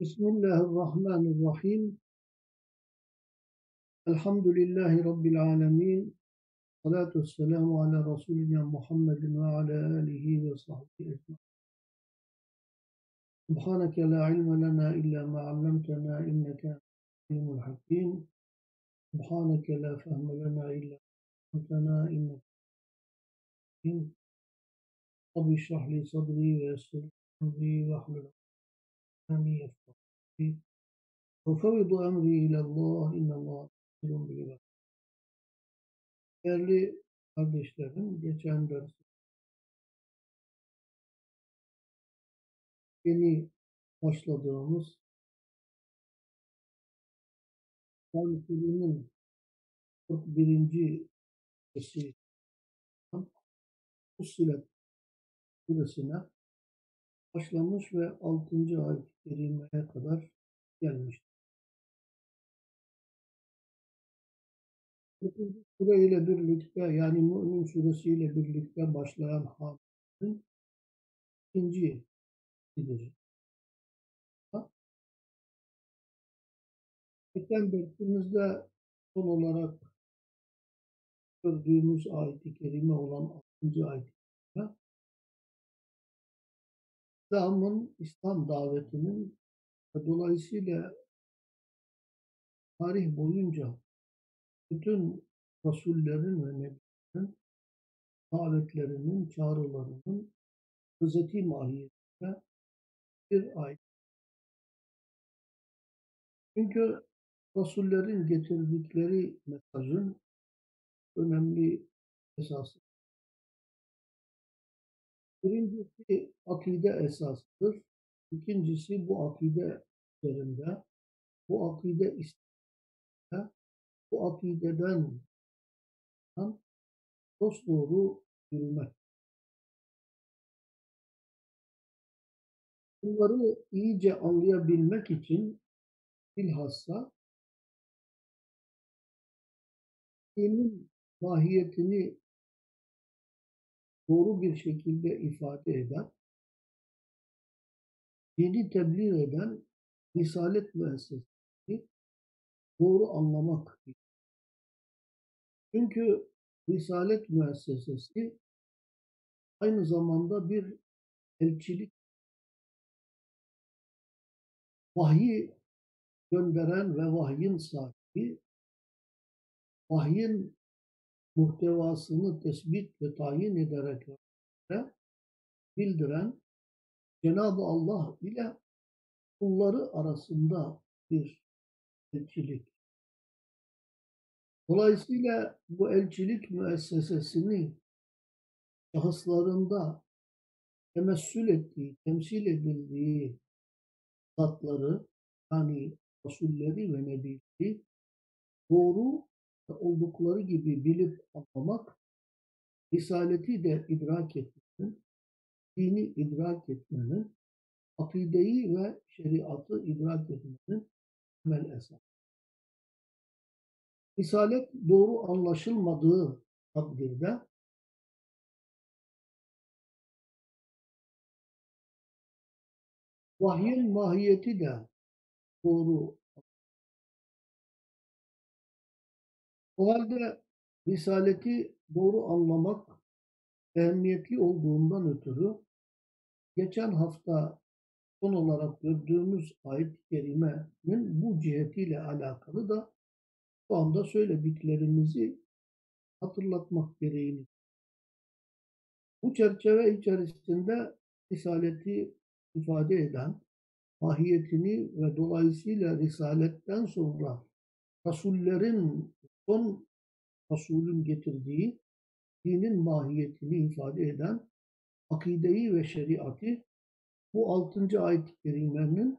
بسم الله الرحمن الرحيم. الحمد لله رب العالمين. الصلاة والسلام على رسولنا محمد وعلى آله وصحبه أجمعين. سبحانك لا علم لنا إلا ما علمتنا إنك علم الحكيم. سبحانك لا فهم لنا إلا ما علمتنا إنك حكيم رب اشرح لي صدري ويسر أمري واحلل وَفَوِضُ اَمْرِي اِلَى اللّٰهِ اِنَّ اللّٰهِ بِرُمْ بِلَى Değerli kardeşlerim, geçen ders yeni başladığımız Tanrı'nın 41. sesi Fussilet suresine başlamış ve 6. ayet-i kerimeye kadar gelmiştir. Sure ile birlikte yani Mümin suresiyle birlikte başlayan hadisenin ikinci idir. Geçen dersimizde son olarak gördüğümüz ayet-i kerime olan 6. ayet-i kerime İslam'ın, İslam davetinin ve dolayısıyla tarih boyunca bütün Rasullerin ve Nebilerin davetlerinin, çağrılarının özeti mahiyetinde bir ayet. Çünkü Rasullerin getirdikleri mesajın önemli esası. Birincisi akide esasıdır. İkincisi bu akide üzerinde, bu akide isteminde, bu akideden dost doğru yürümek. Bunları iyice anlayabilmek için bilhassa dinin mahiyetini doğru bir şekilde ifade eden, dini tebliğ eden Risalet müessesesi doğru anlamak. Çünkü Risalet müessesesi aynı zamanda bir elçilik vahyi gönderen ve vahyin sahibi vahyin muhtevasını tespit ve tayin ederek bildiren Cenab-ı Allah ile kulları arasında bir elçilik. Dolayısıyla bu elçilik müessesesini şahıslarında temessül ettiği, temsil edildiği zatları yani Rasulleri ve Nebileri doğru oldukları gibi bilip anlamak, Risaleti de idrak etmenin, dini idrak etmenin, akideyi ve şeriatı idrak etmenin temel esas. Risalet doğru anlaşılmadığı takdirde vahyin mahiyeti de doğru. O halde Risaleti doğru anlamak ehemmiyetli olduğundan ötürü geçen hafta son olarak gördüğümüz ayet-i kerimenin bu cihetiyle alakalı da şu anda söylediklerimizi hatırlatmak gereğini. Bu çerçeve içerisinde Risaleti ifade eden mahiyetini ve dolayısıyla Risaletten sonra Rasullerin son Resulün getirdiği dinin mahiyetini ifade eden akideyi ve şeriatı bu altıncı ayet-i kerimenin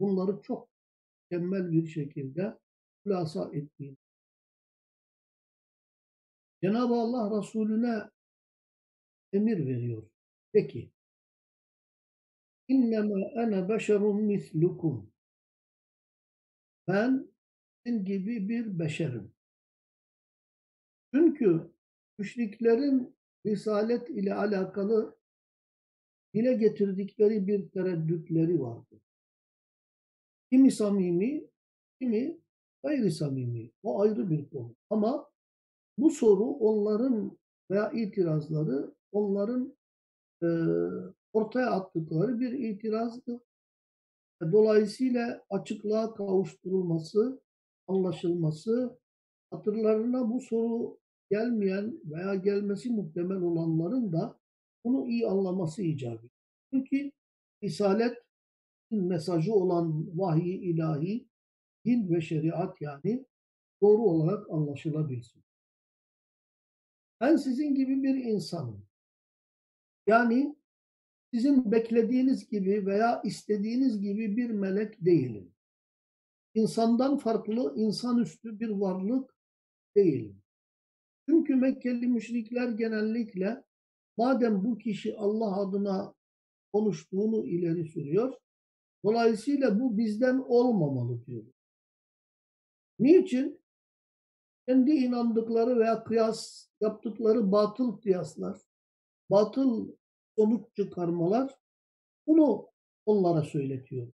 bunları çok mükemmel bir şekilde hulasa ettiğini. Cenab-ı Allah Resulüne emir veriyor. Peki, İnnemâ ene beşerun mislukum. Ben gibi bir beşerim. Çünkü müşriklerin risalet ile alakalı dile getirdikleri bir tereddütleri vardı. Kimi samimi, kimi gayri samimi. O ayrı bir konu. Ama bu soru onların veya itirazları onların e, ortaya attıkları bir itirazdır. Dolayısıyla açıklığa kavuşturulması, anlaşılması, hatırlarına bu soru gelmeyen veya gelmesi muhtemel olanların da bunu iyi anlaması icap ediyor. Çünkü Risalet mesajı olan vahiy ilahi, din ve şeriat yani doğru olarak anlaşılabilsin. Ben sizin gibi bir insanım. Yani sizin beklediğiniz gibi veya istediğiniz gibi bir melek değilim. İnsandan farklı, insanüstü bir varlık değilim. Çünkü Mekkeli müşrikler genellikle madem bu kişi Allah adına konuştuğunu ileri sürüyor, dolayısıyla bu bizden olmamalı diyor. Niçin? Kendi inandıkları veya kıyas yaptıkları batıl kıyaslar, batıl sonuç çıkarmalar bunu onlara söyletiyor.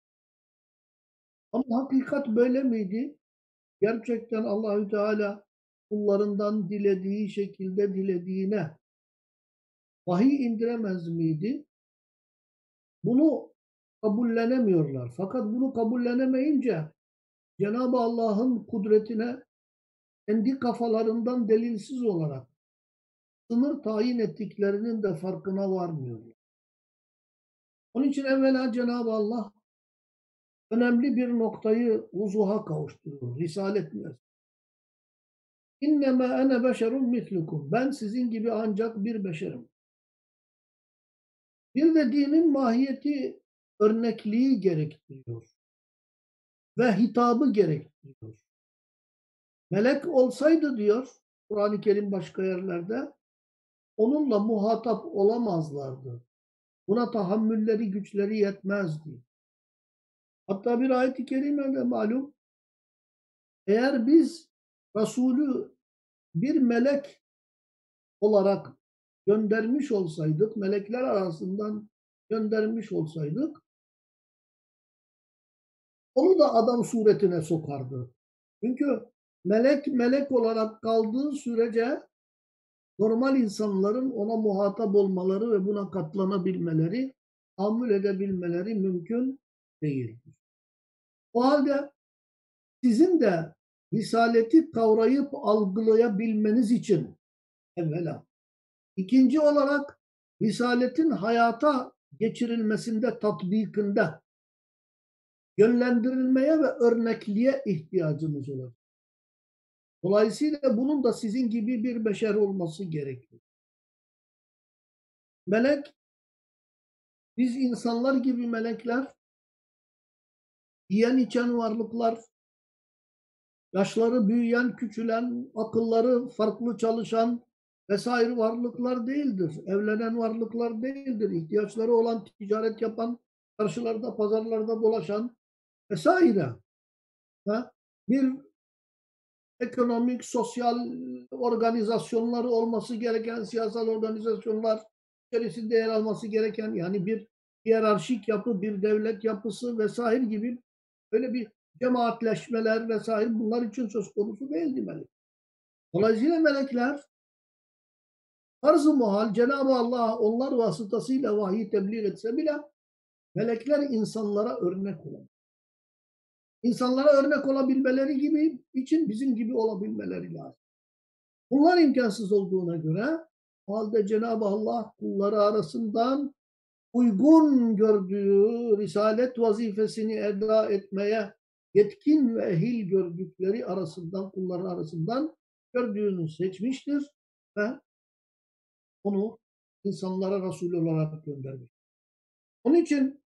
Ama hakikat böyle miydi? Gerçekten Allahü Teala kullarından dilediği şekilde dilediğine vahiy indiremez miydi? Bunu kabullenemiyorlar. Fakat bunu kabullenemeyince Cenab-ı Allah'ın kudretine kendi kafalarından delilsiz olarak sınır tayin ettiklerinin de farkına varmıyorlar. Onun için evvela Cenab-ı Allah önemli bir noktayı vuzuha kavuşturur. Risalet meselesi. İnnemâ ene beşerun mislukum. Ben sizin gibi ancak bir beşerim. Bir de dinin mahiyeti örnekliği gerektiriyor. Ve hitabı gerektiriyor. Melek olsaydı diyor Kur'an-ı Kerim başka yerlerde onunla muhatap olamazlardı. Buna tahammülleri, güçleri yetmezdi. Hatta bir ayet-i kerimede malum eğer biz Resulü bir melek olarak göndermiş olsaydık, melekler arasından göndermiş olsaydık, onu da adam suretine sokardı. Çünkü melek melek olarak kaldığı sürece normal insanların ona muhatap olmaları ve buna katlanabilmeleri, tahammül edebilmeleri mümkün değildir. O halde sizin de Risaleti kavrayıp algılayabilmeniz için evvela. İkinci olarak Risaletin hayata geçirilmesinde, tatbikinde yönlendirilmeye ve örnekliğe ihtiyacımız olacak. Dolayısıyla bunun da sizin gibi bir beşer olması gerekiyor. Melek, biz insanlar gibi melekler, yiyen içen varlıklar, yaşları büyüyen, küçülen, akılları farklı çalışan vesaire varlıklar değildir. Evlenen varlıklar değildir. İhtiyaçları olan ticaret yapan, karşılarda, pazarlarda dolaşan vesaire. Ha? Bir ekonomik, sosyal organizasyonları olması gereken siyasal organizasyonlar içerisinde yer alması gereken yani bir hiyerarşik yapı, bir devlet yapısı vesaire gibi böyle bir cemaatleşmeler vesaire bunlar için söz konusu değildi melek. Dolayısıyla melekler farz-ı muhal Cenab-ı Allah onlar vasıtasıyla vahiy tebliğ etse bile melekler insanlara örnek olan. İnsanlara örnek olabilmeleri gibi için bizim gibi olabilmeleri lazım. Bunlar imkansız olduğuna göre halde Cenab-ı Allah kulları arasından uygun gördüğü risalet vazifesini eda etmeye yetkin ve ehil gördükleri arasından, kulların arasından gördüğünü seçmiştir ve onu insanlara Resul olarak göndermiş. Onun için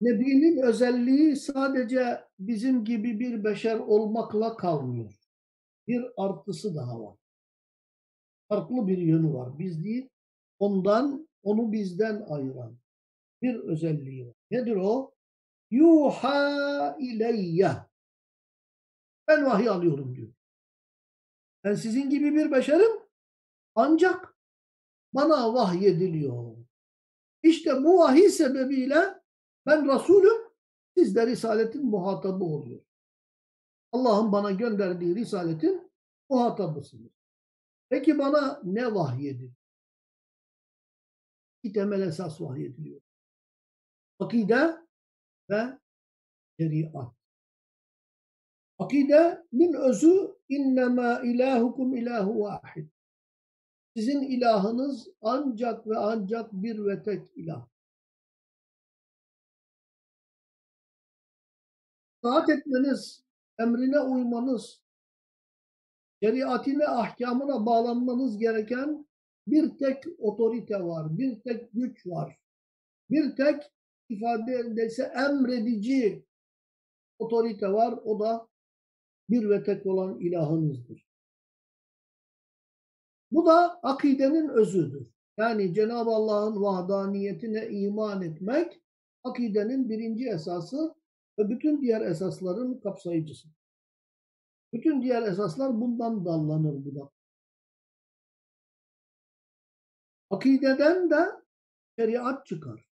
Nebi'nin özelliği sadece bizim gibi bir beşer olmakla kalmıyor. Bir artısı daha var. Farklı bir yönü var. Biz değil, ondan, onu bizden ayıran bir özelliği var. Nedir o? yuha ileyye. Ben vahiy alıyorum diyor. Ben sizin gibi bir beşerim ancak bana vahiy ediliyor. İşte bu vahiy sebebiyle ben Resulüm Siz de Risaletin muhatabı oluyor. Allah'ın bana gönderdiği Risaletin muhatabısınız. Peki bana ne vahyedildi? İki temel esas vahyediliyor. Akide ve şeriat. Akidenin özü innema ilahukum ilahu vahid. Sizin ilahınız ancak ve ancak bir ve tek ilah. Taat etmeniz, emrine uymanız, şeriatine, ahkamına bağlanmanız gereken bir tek otorite var, bir tek güç var. Bir tek ifade edilse emredici otorite var. O da bir ve tek olan ilahınızdır. Bu da akidenin özüdür. Yani Cenab-ı Allah'ın vahdaniyetine iman etmek akidenin birinci esası ve bütün diğer esasların kapsayıcısı. Bütün diğer esaslar bundan dallanır bu da. Akideden de şeriat çıkar.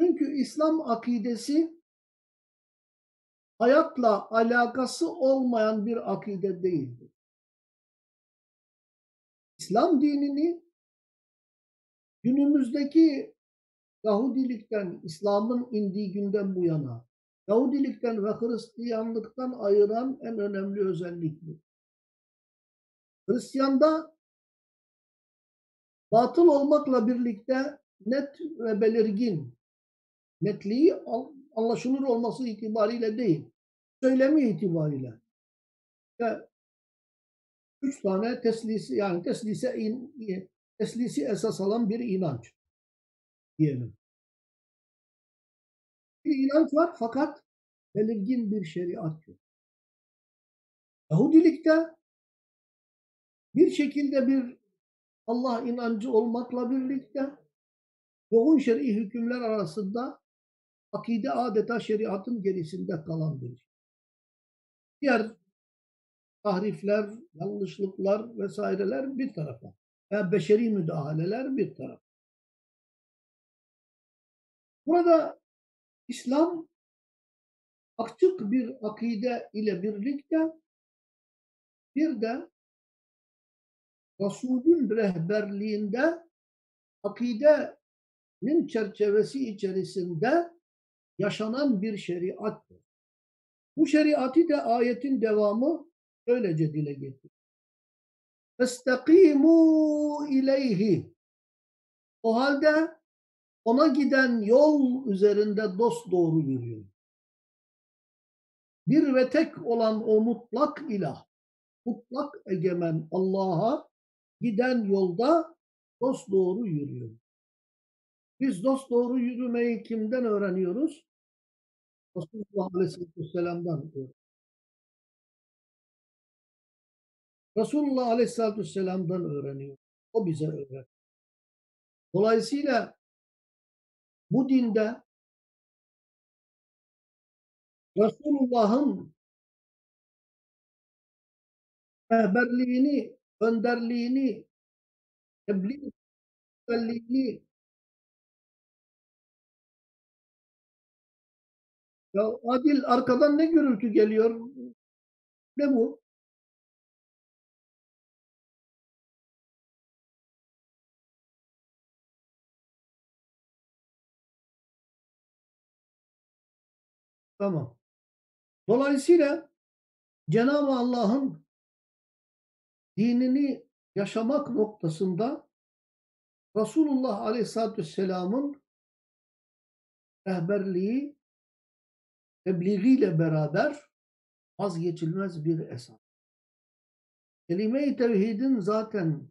Çünkü İslam akidesi hayatla alakası olmayan bir akide değildir. İslam dinini günümüzdeki Yahudilikten, İslam'ın indiği günden bu yana Yahudilikten ve Hristiyanlıktan ayıran en önemli özellik bu. Hristiyanda batıl olmakla birlikte net ve belirgin netliği anlaşılır olması itibariyle değil, söylemi itibariyle. Ve üç tane teslisi yani teslise in, teslisi esas alan bir inanç diyelim. Bir inanç var fakat belirgin bir şeriat yok. Yahudilikte bir şekilde bir Allah inancı olmakla birlikte yoğun şer'i hükümler arasında akide adeta şeriatın gerisinde kalan bir şey. Diğer tahrifler, yanlışlıklar vesaireler bir tarafa. Yani beşeri müdahaleler bir tarafa. Burada İslam açık bir akide ile birlikte bir de Resulün rehberliğinde akidenin çerçevesi içerisinde yaşanan bir şeriattır. Bu şeriatı da ayetin devamı öylece dile getirir. Festakimu ileyhi. O halde ona giden yol üzerinde dost doğru yürüyor. Bir ve tek olan o mutlak ilah, mutlak egemen Allah'a giden yolda dost doğru yürüyor. Biz dost doğru yürümeyi kimden öğreniyoruz? Resulullah Aleyhisselam'dan öğreniyoruz. Resulullah Aleyhisselatü Vesselam'dan öğreniyoruz. O bize öğretiyor. Dolayısıyla bu dinde Resulullah'ın rehberliğini, önderliğini, tebliğ rehberliğini ya Adil arkadan ne gürültü geliyor? Ne bu? Tamam. Dolayısıyla Cenab-ı Allah'ın dinini yaşamak noktasında Resulullah Aleyhisselatü Vesselam'ın rehberliği, tebliğiyle beraber vazgeçilmez bir esas. Kelime-i tevhidin zaten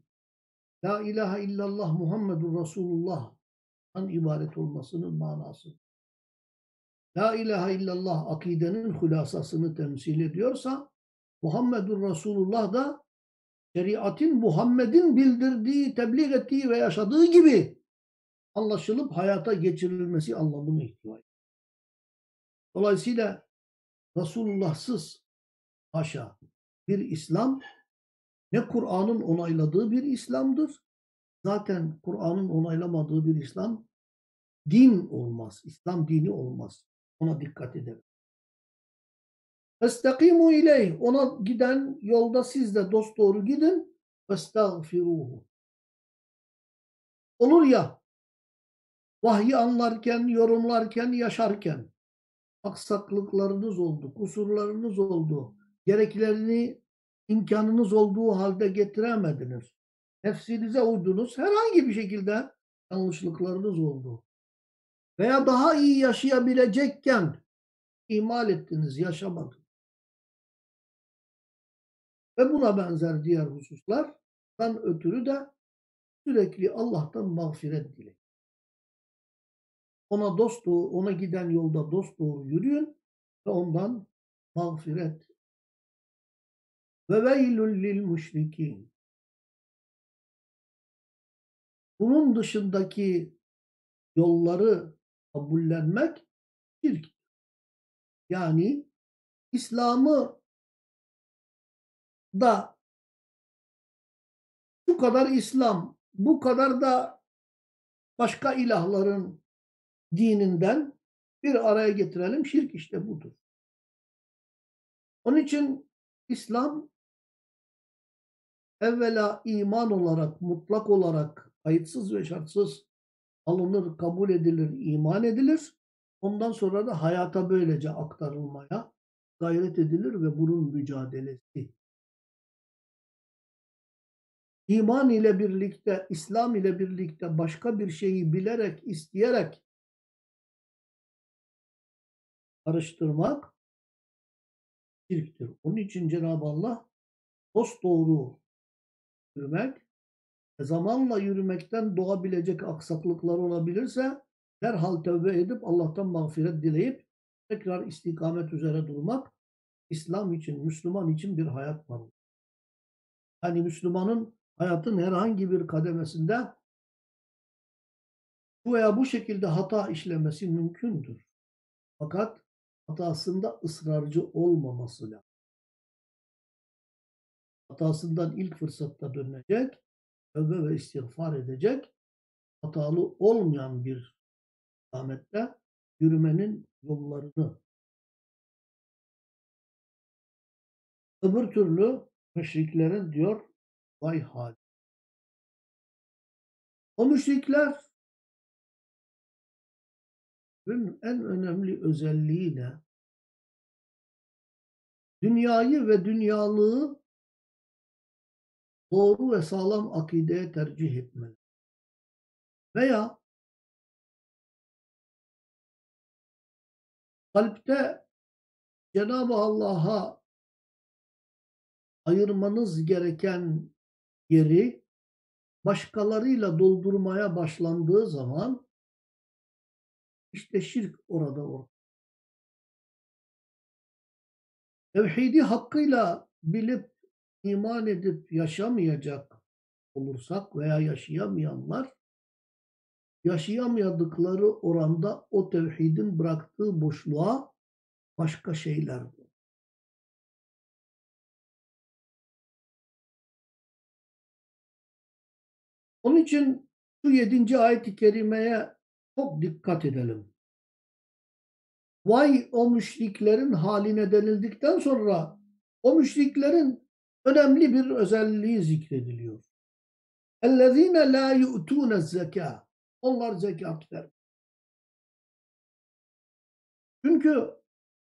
La ilahe illallah Muhammedur Resulullah'tan ibaret olmasının manası. La ilahe illallah akidenin hulasasını temsil ediyorsa Muhammedur Resulullah da şeriatin Muhammed'in bildirdiği, tebliğ ettiği ve yaşadığı gibi anlaşılıp hayata geçirilmesi anlamını ihtiva ediyor. Dolayısıyla Resulullah'sız haşa bir İslam ne Kur'an'ın onayladığı bir İslam'dır. Zaten Kur'an'ın onaylamadığı bir İslam din olmaz. İslam dini olmaz. Ona dikkat edelim. Festakimu ileyh. Ona giden yolda siz de dosdoğru gidin. Festağfiruhu. Olur ya vahyi anlarken, yorumlarken, yaşarken aksaklıklarınız oldu, kusurlarınız oldu, gereklerini imkanınız olduğu halde getiremediniz. Nefsinize uydunuz. Herhangi bir şekilde yanlışlıklarınız oldu. Veya daha iyi yaşayabilecekken ihmal ettiniz, yaşamadınız. Ve buna benzer diğer hususlardan ötürü de sürekli Allah'tan mağfiret dileyin. Ona dost doğru, ona giden yolda dost doğru yürüyün ve ondan mağfiret. Ve veylül lil müşrikin. Bunun dışındaki yolları kabullenmek şirk. Yani İslam'ı da bu kadar İslam, bu kadar da başka ilahların dininden bir araya getirelim. Şirk işte budur. Onun için İslam evvela iman olarak, mutlak olarak, kayıtsız ve şartsız alınır, kabul edilir, iman edilir. Ondan sonra da hayata böylece aktarılmaya gayret edilir ve bunun mücadelesi. İman ile birlikte, İslam ile birlikte başka bir şeyi bilerek, isteyerek karıştırmak şirktir. Onun için Cenab-ı Allah dost doğru yürümek ve zamanla yürümekten doğabilecek aksaklıklar olabilirse derhal tövbe edip Allah'tan mağfiret dileyip tekrar istikamet üzere durmak İslam için, Müslüman için bir hayat var. Yani Müslümanın hayatın herhangi bir kademesinde bu veya bu şekilde hata işlemesi mümkündür. Fakat hatasında ısrarcı olmaması lazım. Hatasından ilk fırsatta dönecek, tövbe ve istiğfar edecek, hatalı olmayan bir ahmette yürümenin yollarını öbür türlü müşriklerin diyor vay hali. O müşrikler en önemli özelliği ne? Dünyayı ve dünyalığı doğru ve sağlam akideye tercih etmeli. Veya kalpte Cenab-ı Allah'a ayırmanız gereken yeri başkalarıyla doldurmaya başlandığı zaman işte şirk orada orada. Tevhidi hakkıyla bilip iman edip yaşamayacak olursak veya yaşayamayanlar yaşayamadıkları oranda o tevhidin bıraktığı boşluğa başka şeyler Onun için şu yedinci ayet-i kerimeye çok dikkat edelim. Vay o müşriklerin haline denildikten sonra o müşriklerin önemli bir özelliği zikrediliyor. اَلَّذ۪ينَ لَا يُؤْتُونَ الزَّكَاءَ Onlar zekat ver. Çünkü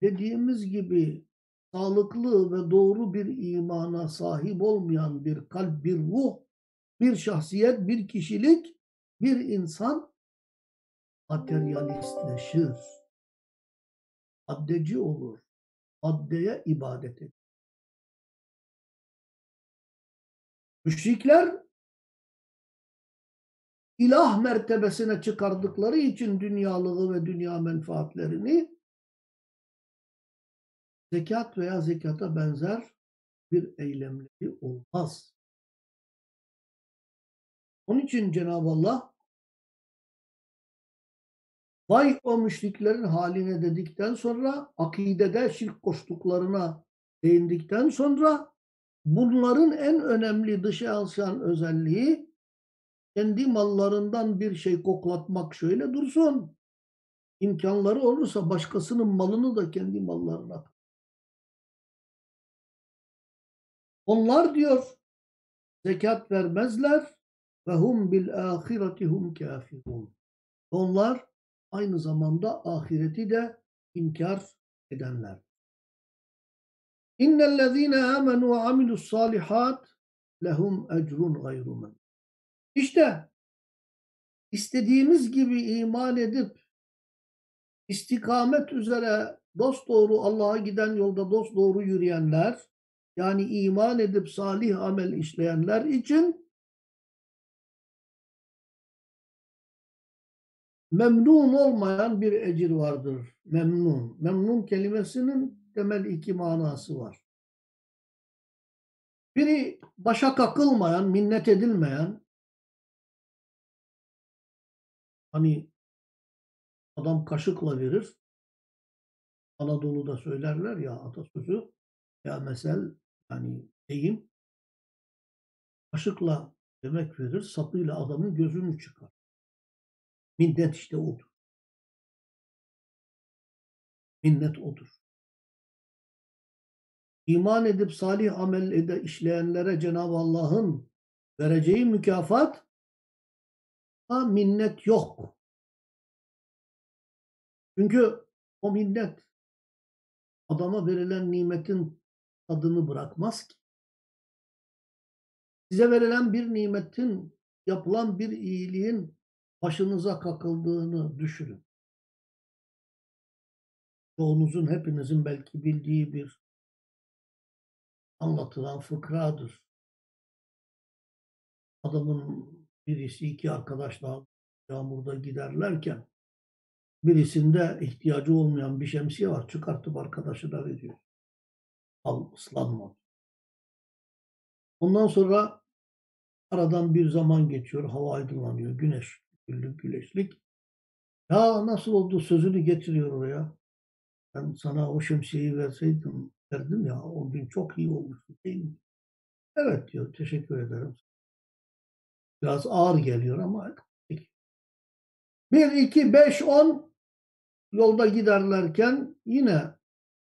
dediğimiz gibi sağlıklı ve doğru bir imana sahip olmayan bir kalp, bir ruh, bir şahsiyet, bir kişilik, bir insan materyalistleşir. Maddeci olur. Maddeye ibadet eder. Müşrikler ilah mertebesine çıkardıkları için dünyalığı ve dünya menfaatlerini zekat veya zekata benzer bir eylemleri olmaz. Onun için Cenab-ı Allah vay o müşriklerin haline dedikten sonra akidede şirk koştuklarına değindikten sonra bunların en önemli dışa alışan özelliği kendi mallarından bir şey koklatmak şöyle dursun. imkanları olursa başkasının malını da kendi mallarına Onlar diyor zekat vermezler ve hum bil ahireti hum kafirun. Onlar aynı zamanda ahireti de inkar edenler. İnnellezîne âmenû ve amilus salihat lehum ecrun gayru İşte istediğimiz gibi iman edip istikamet üzere dost doğru Allah'a giden yolda dost doğru yürüyenler yani iman edip salih amel işleyenler için memnun olmayan bir ecir vardır. Memnun. Memnun kelimesinin temel iki manası var. Biri başa kakılmayan, minnet edilmeyen, hani adam kaşıkla verir, Anadolu'da söylerler ya atasözü, ya mesel yani deyim kaşıkla yemek verir, sapıyla adamın gözünü çıkar. Minnet işte odur. Minnet odur. İman edip salih amel ede işleyenlere Cenab-ı Allah'ın vereceği mükafat ha minnet yok. Çünkü o minnet adama verilen nimetin tadını bırakmaz ki. Size verilen bir nimetin, yapılan bir iyiliğin başınıza kakıldığını düşünün. Çoğunuzun, hepinizin belki bildiği bir anlatılan fıkradır. Adamın birisi iki arkadaşla yağmurda giderlerken birisinde ihtiyacı olmayan bir şemsiye var. Çıkartıp arkadaşına veriyor. Al ıslanma. Ondan sonra aradan bir zaman geçiyor. Hava aydınlanıyor. Güneş. Güllük güneşlik. Ya nasıl oldu sözünü getiriyor oraya. Ben sana o şemsiyeyi verseydim derdim ya o gün çok iyi olmuştu değil mi? Evet diyor teşekkür ederim. Biraz ağır geliyor ama bir, iki, beş, on yolda giderlerken yine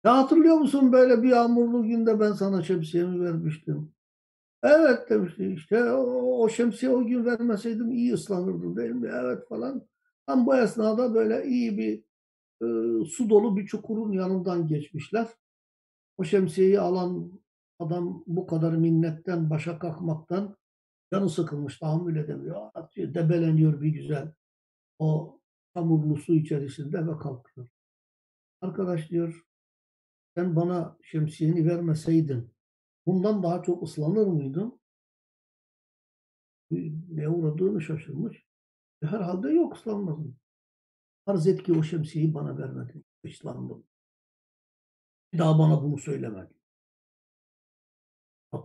ya hatırlıyor musun böyle bir yağmurlu günde ben sana şemsiyemi vermiştim. Evet demişti işte o, o şemsiye o gün vermeseydim iyi ıslanırdım değil mi? Evet falan. Tam bu esnada böyle iyi bir e, su dolu bir çukurun yanından geçmişler. O şemsiyeyi alan adam bu kadar minnetten, başa kalkmaktan canı sıkılmış, tahammül edemiyor. Atıyor, debeleniyor bir güzel o hamurlu su içerisinde ve kalkıyor. Arkadaş diyor, sen bana şemsiyeni vermeseydin bundan daha çok ıslanır mıydın? Ne uğradığını şaşırmış. E, herhalde yok ıslanmadım. Arz et ki o şemsiyeyi bana vermedin. Islandım. Bir daha bana bunu söylemedi.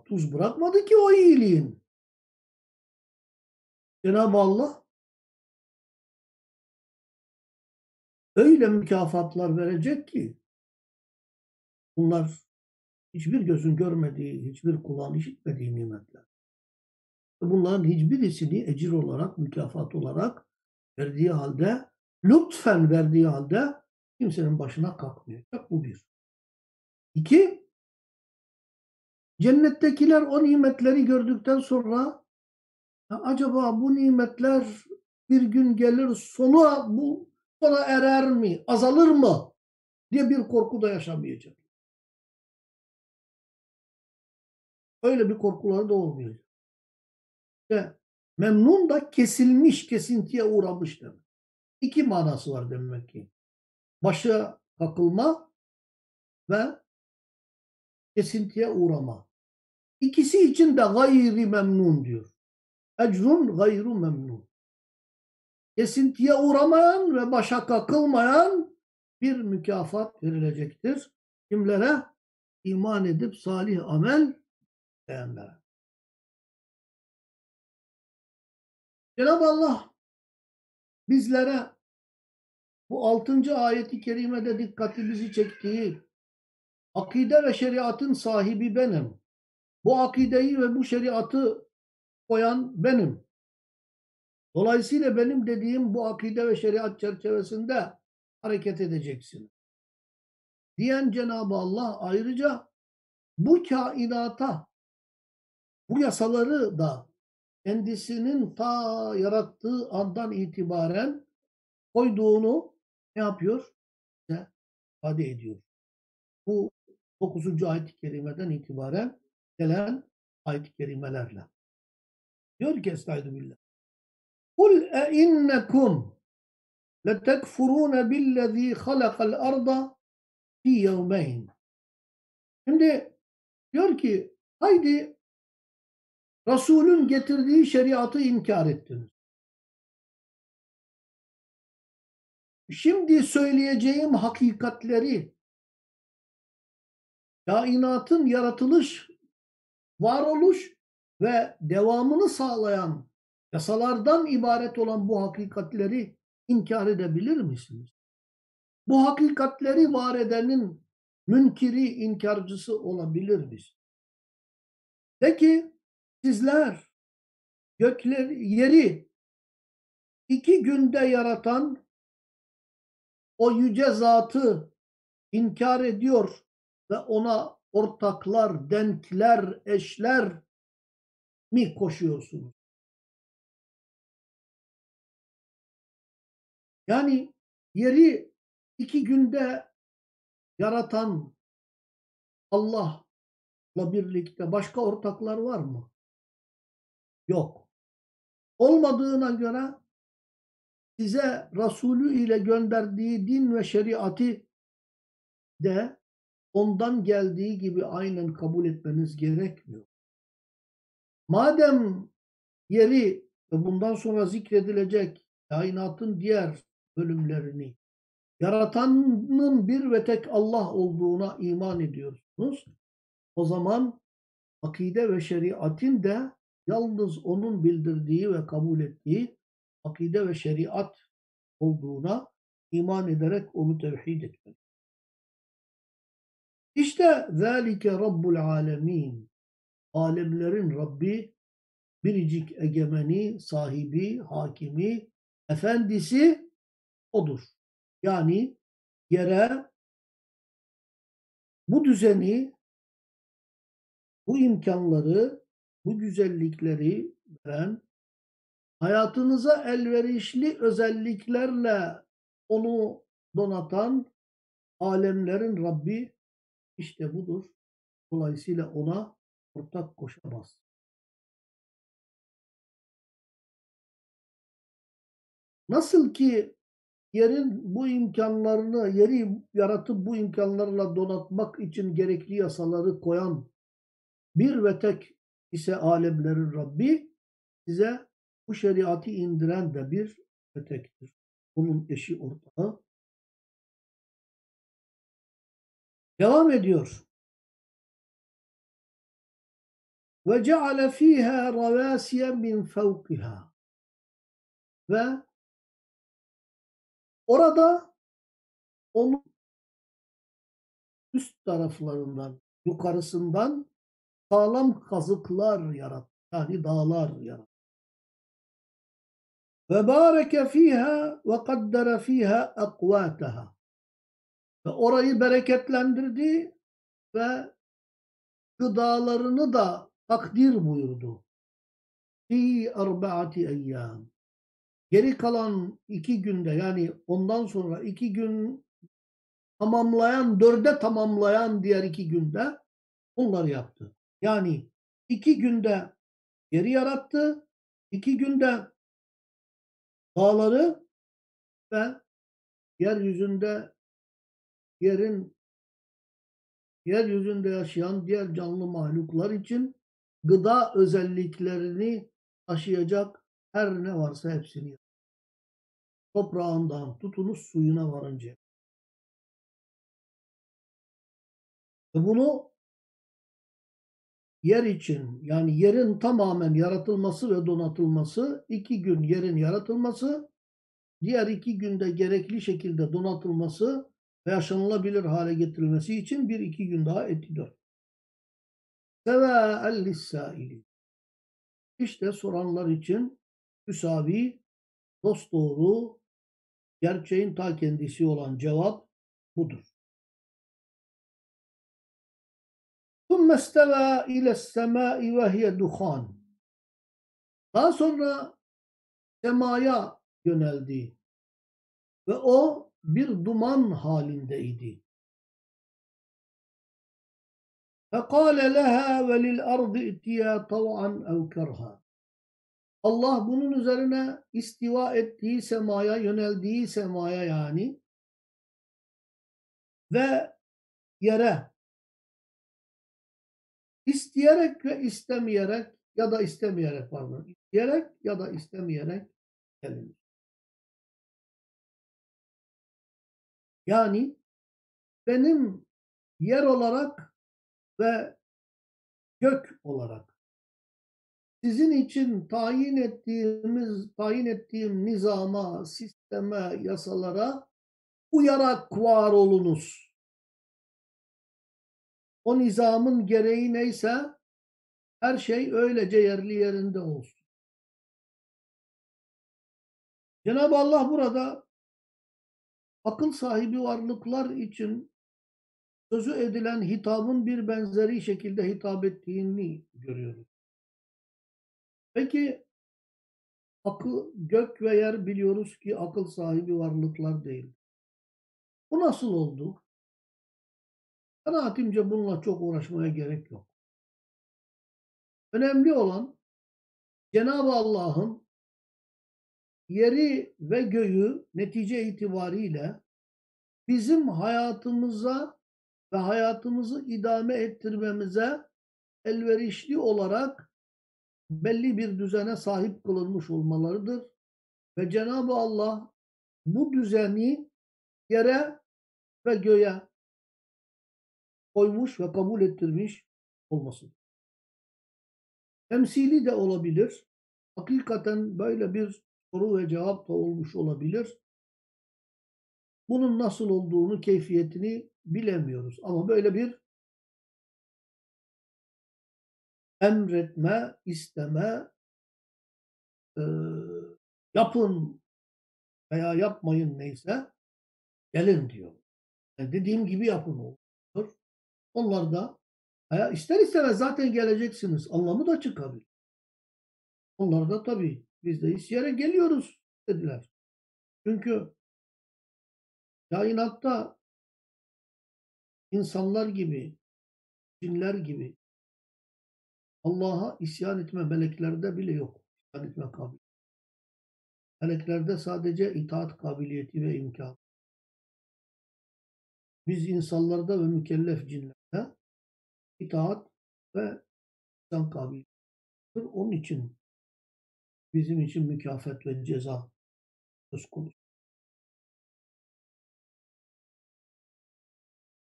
Tuz bırakmadı ki o iyiliğin. Cenab-ı Allah öyle mükafatlar verecek ki bunlar hiçbir gözün görmediği, hiçbir kulağın işitmediği nimetler. Bunların hiçbirisini ecir olarak, mükafat olarak verdiği halde, lütfen verdiği halde kimsenin başına kalkmayacak. Bu bir. İki, cennettekiler o nimetleri gördükten sonra acaba bu nimetler bir gün gelir sonu bu sona erer mi, azalır mı diye bir korku da yaşamayacak. Öyle bir korkuları da olmayacak. Ve memnun da kesilmiş, kesintiye uğramış demek. İki manası var demek ki. Başa kakılma ve kesintiye uğrama. İkisi için de gayri memnun diyor. Ecrun gayru memnun. Kesintiye uğramayan ve başa kakılmayan bir mükafat verilecektir. Kimlere? İman edip salih amel edenlere. Cenab-ı Allah bizlere bu altıncı ayeti kerimede dikkatimizi çektiği akide ve şeriatın sahibi benim. Bu akideyi ve bu şeriatı koyan benim. Dolayısıyla benim dediğim bu akide ve şeriat çerçevesinde hareket edeceksiniz. Diyen Cenab-ı Allah ayrıca bu kainata bu yasaları da kendisinin ta yarattığı andan itibaren koyduğunu ne yapıyor? İfade ediyor. Bu 9. ayet-i kerimeden itibaren gelen ayet-i kerimelerle. Diyor ki Estaizu billah. E innekum letekfurune billezî halakal arda fi yevmeyn. Şimdi diyor ki haydi Resul'ün getirdiği şeriatı inkar ettiniz. Şimdi söyleyeceğim hakikatleri kainatın yaratılış, varoluş ve devamını sağlayan yasalardan ibaret olan bu hakikatleri inkar edebilir misiniz? Bu hakikatleri var edenin münkiri, inkarcısı olabilir misin? De ki sizler gökleri, yeri iki günde yaratan o yüce zatı inkar ediyor ve ona ortaklar, denkler, eşler mi koşuyorsunuz? Yani yeri iki günde yaratan Allah'la birlikte başka ortaklar var mı? Yok. Olmadığına göre size Resulü ile gönderdiği din ve şeriatı de ondan geldiği gibi aynen kabul etmeniz gerekmiyor. Madem yeri ve bundan sonra zikredilecek kainatın diğer bölümlerini yaratanın bir ve tek Allah olduğuna iman ediyorsunuz. O zaman akide ve şeriatin de yalnız onun bildirdiği ve kabul ettiği akide ve şeriat olduğuna iman ederek onu tevhid etmek. İşte zâlike Rabbul alemin. Alemlerin Rabbi, biricik egemeni, sahibi, hakimi, efendisi odur. Yani yere bu düzeni, bu imkanları, bu güzellikleri veren, hayatınıza elverişli özelliklerle onu donatan alemlerin Rabbi işte budur. Dolayısıyla ona ortak koşamaz. Nasıl ki yerin bu imkanlarını, yeri yaratıp bu imkanlarla donatmak için gerekli yasaları koyan bir ve tek ise alemlerin Rabbi, size bu şeriatı indiren de bir ve tektir. Onun eşi ortağı. Devam ediyor. Ve ceale fiha ravasiye min fevkiha. Ve orada onun üst taraflarından, yukarısından sağlam kazıklar yarattı. Yani dağlar yarattı. Ve bareke fiha ve kaddere fiha akvataha. Ve orayı bereketlendirdi ve gıdalarını da takdir buyurdu. Fi arbaati eyyam. Geri kalan iki günde yani ondan sonra iki gün tamamlayan, dörde tamamlayan diğer iki günde bunları yaptı. Yani iki günde geri yarattı, iki günde dağları ve yeryüzünde yerin yeryüzünde yaşayan diğer canlı mahluklar için gıda özelliklerini taşıyacak her ne varsa hepsini toprağından tutunuz suyuna varınca. Ve bunu yer için yani yerin tamamen yaratılması ve donatılması, iki gün yerin yaratılması, diğer iki günde gerekli şekilde donatılması ve yaşanılabilir hale getirilmesi için bir iki gün daha etti Sevâ'el lissâili. İşte soranlar için müsavi, dosdoğru gerçeğin ta kendisi olan cevap budur. ثُمَّ اسْتَوَى اِلَى السَّمَاءِ وَهِيَ دُخَانٍ Daha sonra semaya yöneldi ve o bir duman halindeydi. فَقَالَ لَهَا وَلِلْأَرْضِ اِتِيَا طَوْعًا اَوْ كَرْهًا Allah bunun üzerine istiva ettiği semaya, yöneldiği semaya yani ve yere isteyerek ve istemeyerek ya da istemeyerek pardon, isteyerek ya da istemeyerek gelinir. Yani benim yer olarak ve gök olarak sizin için tayin ettiğimiz, tayin ettiğim nizama, sisteme, yasalara uyarak var olunuz. O nizamın gereği neyse her şey öylece yerli yerinde olsun. Cenab-ı Allah burada akıl sahibi varlıklar için sözü edilen hitabın bir benzeri şekilde hitap ettiğini görüyoruz. Peki akıl, gök ve yer biliyoruz ki akıl sahibi varlıklar değil. Bu nasıl oldu? Kanaatimce bununla çok uğraşmaya gerek yok. Önemli olan Cenab-ı Allah'ın yeri ve göğü netice itibariyle bizim hayatımıza ve hayatımızı idame ettirmemize elverişli olarak belli bir düzene sahip kılınmış olmalarıdır. Ve Cenab-ı Allah bu düzeni yere ve göğe koymuş ve kabul ettirmiş olmasıdır. Temsili de olabilir. Hakikaten böyle bir soru ve cevap da olmuş olabilir. Bunun nasıl olduğunu, keyfiyetini bilemiyoruz. Ama böyle bir emretme, isteme, e, yapın veya yapmayın neyse gelin diyor. Yani dediğim gibi yapın oluyor. Onlar da veya ister istemez zaten geleceksiniz anlamı da çıkabilir. Onlar da tabii biz de isteyerek geliyoruz dediler. Çünkü kainatta insanlar gibi, cinler gibi Allah'a isyan etme meleklerde bile yok. İsyan etme kabiliyeti. Meleklerde sadece itaat kabiliyeti ve imkan. Biz insanlarda ve mükellef cinlerde itaat ve isyan kabiliyeti. Onun için bizim için mükafat ve ceza söz konusu.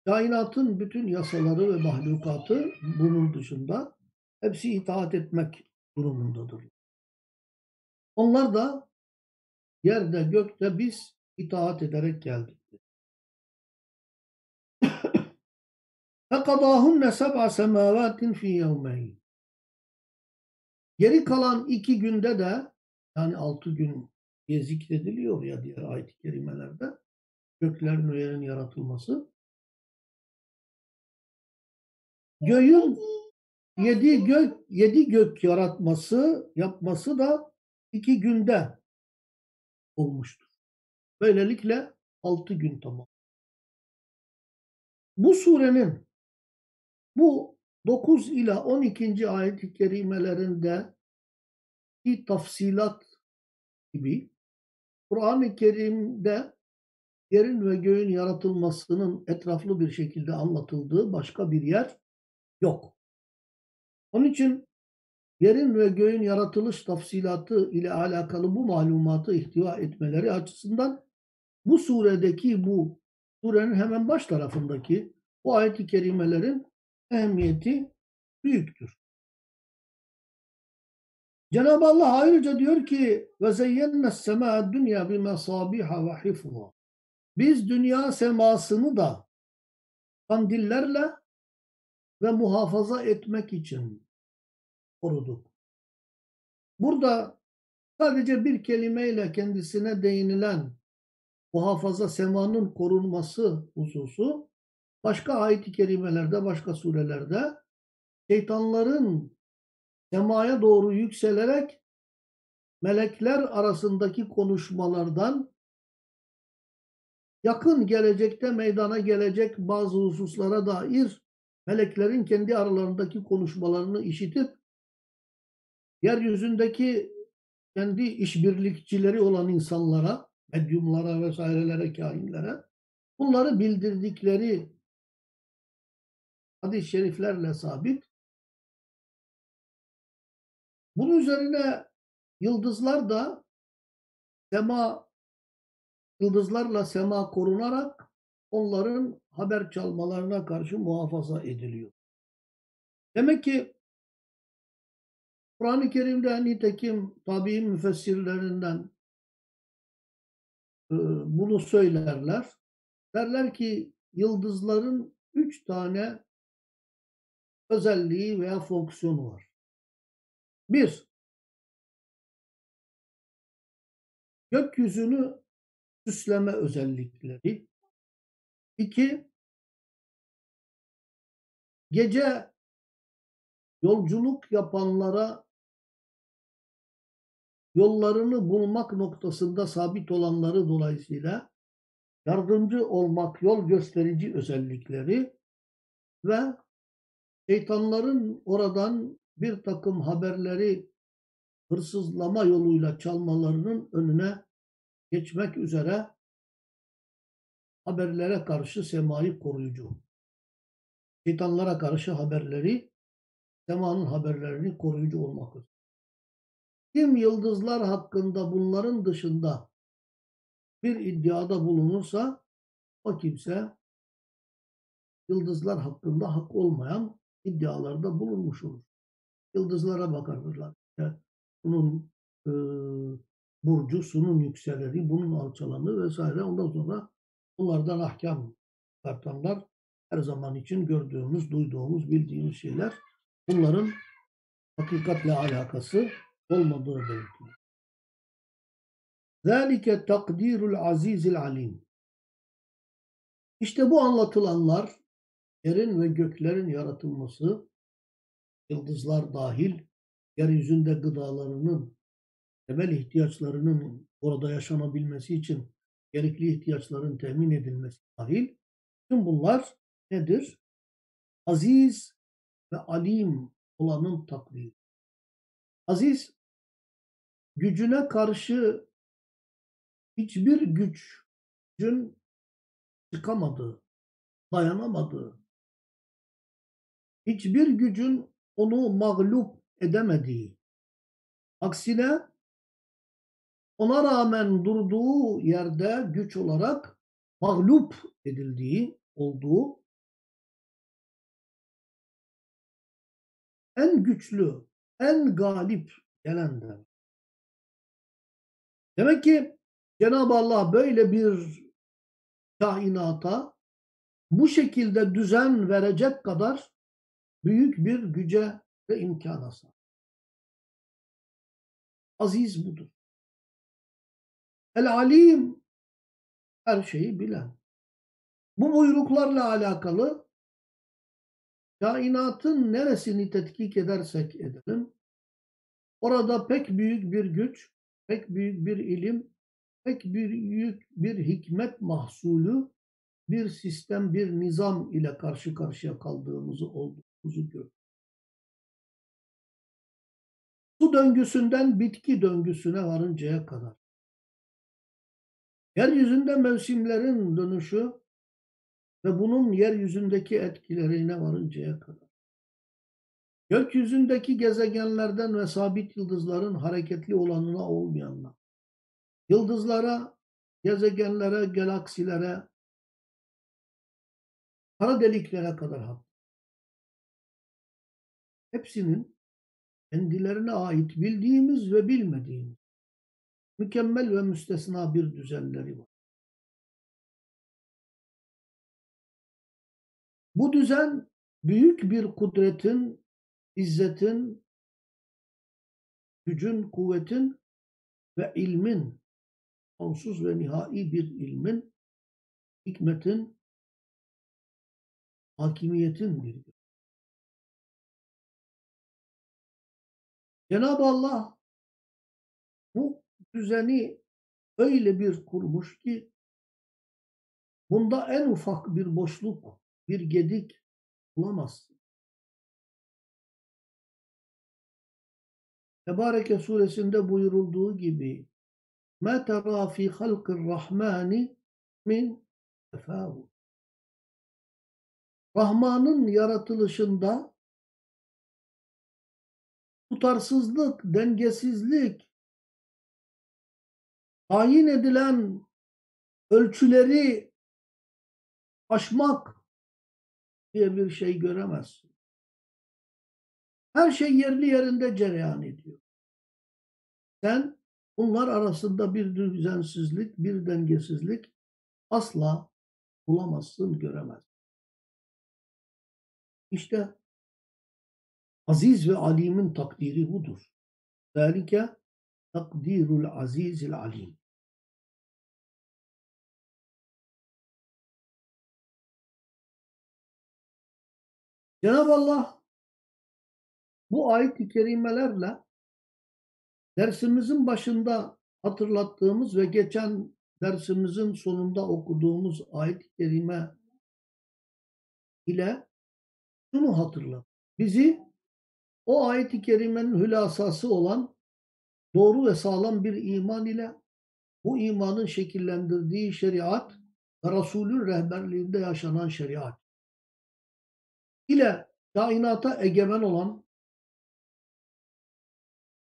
Kainatın bütün yasaları ve mahlukatı bunun dışında hepsi itaat etmek durumundadır. Onlar da yerde gökte biz itaat ederek geldik. فَقَضَاهُنَّ سَبْعَ سَمَاوَاتٍ فِي يَوْمَيْنِ Geri kalan iki günde de yani altı gün diye zikrediliyor ya diğer ayet-i kerimelerde göklerin ve yerin yaratılması göğün yedi gök yedi gök yaratması yapması da iki günde olmuştur. Böylelikle altı gün tamam. Bu surenin bu 9 ila 12. ayet-i kerimelerinde ki tafsilat gibi Kur'an-ı Kerim'de yerin ve göğün yaratılmasının etraflı bir şekilde anlatıldığı başka bir yer yok. Onun için yerin ve göğün yaratılış tafsilatı ile alakalı bu malumatı ihtiva etmeleri açısından bu suredeki bu surenin hemen baş tarafındaki bu ayet-i kerimelerin ehemmiyeti büyüktür. Cenab-ı Allah ayrıca diyor ki ve zeyyenne semâ dünya bi mesâbiha ve hifza. Biz dünya semasını da kandillerle ve muhafaza etmek için koruduk. Burada sadece bir kelimeyle kendisine değinilen muhafaza semanın korunması hususu başka ayet-i kerimelerde, başka surelerde şeytanların semaya doğru yükselerek melekler arasındaki konuşmalardan yakın gelecekte meydana gelecek bazı hususlara dair meleklerin kendi aralarındaki konuşmalarını işitip yeryüzündeki kendi işbirlikçileri olan insanlara, medyumlara vesairelere, kahinlere bunları bildirdikleri hadis-i şeriflerle sabit. Bunun üzerine yıldızlar da sema yıldızlarla sema korunarak onların haber çalmalarına karşı muhafaza ediliyor. Demek ki Kur'an-ı Kerim'de nitekim tabi'in müfessirlerinden e, bunu söylerler. Derler ki yıldızların üç tane özelliği veya fonksiyonu var. Bir, gökyüzünü süsleme özellikleri. İki, gece yolculuk yapanlara yollarını bulmak noktasında sabit olanları dolayısıyla yardımcı olmak, yol gösterici özellikleri ve şeytanların oradan bir takım haberleri hırsızlama yoluyla çalmalarının önüne geçmek üzere haberlere karşı semayı koruyucu. Şeytanlara karşı haberleri, semanın haberlerini koruyucu olmak üzere. Kim yıldızlar hakkında bunların dışında bir iddiada bulunursa o kimse yıldızlar hakkında hak olmayan iddialarda bulunmuş olur. Yıldızlara bakarlar. İşte bunun e, burcu, sunun yükseleri, bunun alçalanı vesaire. Ondan sonra bunlardan ahkam çıkartanlar her zaman için gördüğümüz, duyduğumuz, bildiğimiz şeyler bunların hakikatle alakası olmadığı belirtilir. ذَٰلِكَ takdirul azizil alim. İşte bu anlatılanlar yerin ve göklerin yaratılması, yıldızlar dahil, yeryüzünde gıdalarının, temel ihtiyaçlarının orada yaşanabilmesi için gerekli ihtiyaçların temin edilmesi dahil, tüm bunlar nedir? Aziz ve alim olanın takdiri. Aziz, gücüne karşı hiçbir gücün çıkamadığı, dayanamadığı, hiçbir gücün onu mağlup edemediği, aksine ona rağmen durduğu yerde güç olarak mağlup edildiği olduğu en güçlü, en galip gelenden. Demek ki Cenab-ı Allah böyle bir kainata bu şekilde düzen verecek kadar büyük bir güce ve imkana sahip. Aziz budur. El alim her şeyi bilen. Bu buyruklarla alakalı kainatın neresini tetkik edersek edelim, orada pek büyük bir güç, pek büyük bir ilim, pek büyük bir hikmet mahsulü bir sistem, bir nizam ile karşı karşıya kaldığımızı olduğumuzu görüyoruz. Su döngüsünden bitki döngüsüne varıncaya kadar. Yeryüzünde mevsimlerin dönüşü ve bunun yeryüzündeki etkilerine varıncaya kadar. Gökyüzündeki gezegenlerden ve sabit yıldızların hareketli olanına olmayanlar. Yıldızlara, gezegenlere, galaksilere, kara deliklere kadar hak. Hepsinin kendilerine ait bildiğimiz ve bilmediğimiz mükemmel ve müstesna bir düzenleri var. Bu düzen büyük bir kudretin, izzetin, gücün, kuvvetin ve ilmin sonsuz ve nihai bir ilmin, hikmetin, hakimiyetin bir Cenab-ı Allah bu düzeni öyle bir kurmuş ki bunda en ufak bir boşluk, bir gedik bulamazsın. Tebareke suresinde buyurulduğu gibi مَا تَرَى فِي خَلْقِ الرَّحْمَانِ min tefavut. Rahman'ın yaratılışında tutarsızlık, dengesizlik, tayin edilen ölçüleri aşmak diye bir şey göremezsin. Her şey yerli yerinde cereyan ediyor. Sen bunlar arasında bir düzensizlik, bir dengesizlik asla bulamazsın, göremezsin. İşte aziz ve alimin takdiri budur. Zalike takdirul azizil alim. Cenab-ı Allah bu ayet-i kerimelerle dersimizin başında hatırlattığımız ve geçen dersimizin sonunda okuduğumuz ayet-i kerime ile şunu hatırlat. Bizi o ayet-i kerimenin hülasası olan doğru ve sağlam bir iman ile bu imanın şekillendirdiği şeriat ve Resulün rehberliğinde yaşanan şeriat. İle kainata egemen olan